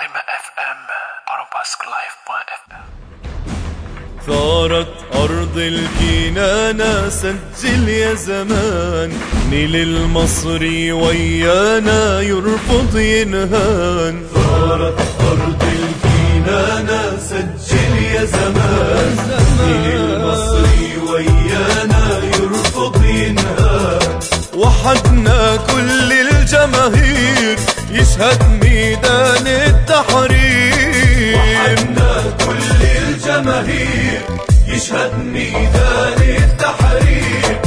ام ثارت أرض الكنانة سجل يا زمان. نيل المصري ويانا يرفض ينهان. ثارت أرض الكنانة سجل يا زمان. نيل المصري ويانا يرفض ينهان. وحدنا كل الجماهير. يشهد ميدان التحرير. وحدنا كل الجماهير يشهد ميدان التحرير.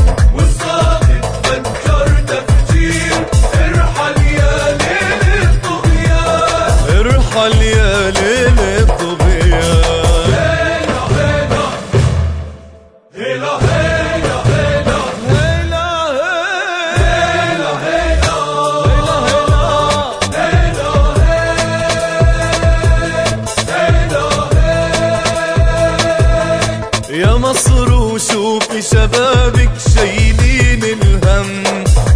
يا مصر وشوفي شبابك شايلين الهم.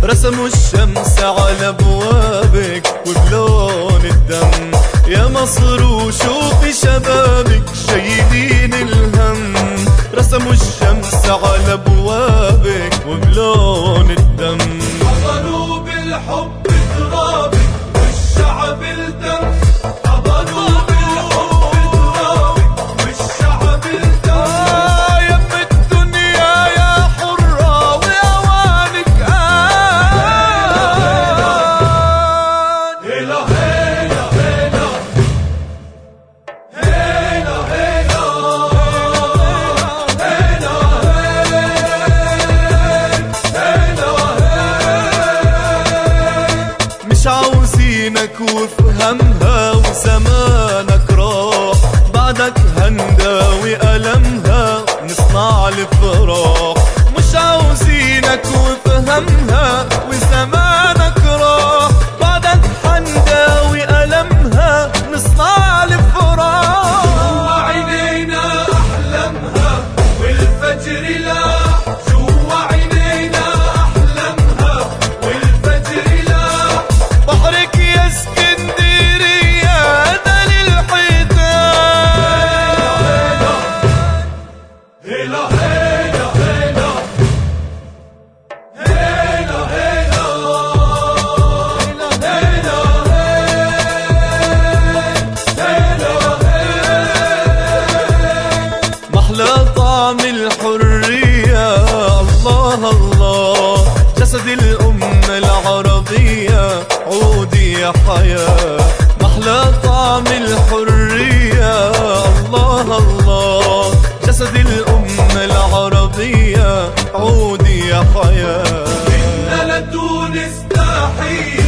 رسموا الشمس على أبوابك وبلون الدم. يا مصر وشوفي شبابك شايلين الهم. رسموا الشمس على أبوابك وبلون الدم. حضنوا بالحب بعدك هنداوي ألمها نصنع الفراق طعم الحرية. الله الله. جسد الأمة العربية. عودي يا حياة. محلى طعم الحرية. الله الله. جسد الأمة العربية. عودي يا حياة. إنا لتونس تحية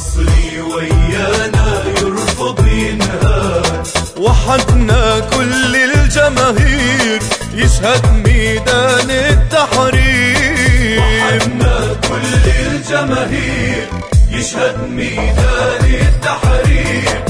المصري ويانا يرفض ينهان وحدنا كل الجماهير يشهد ميدان التحرير. وحدنا كل الجماهير يشهد ميدان التحرير.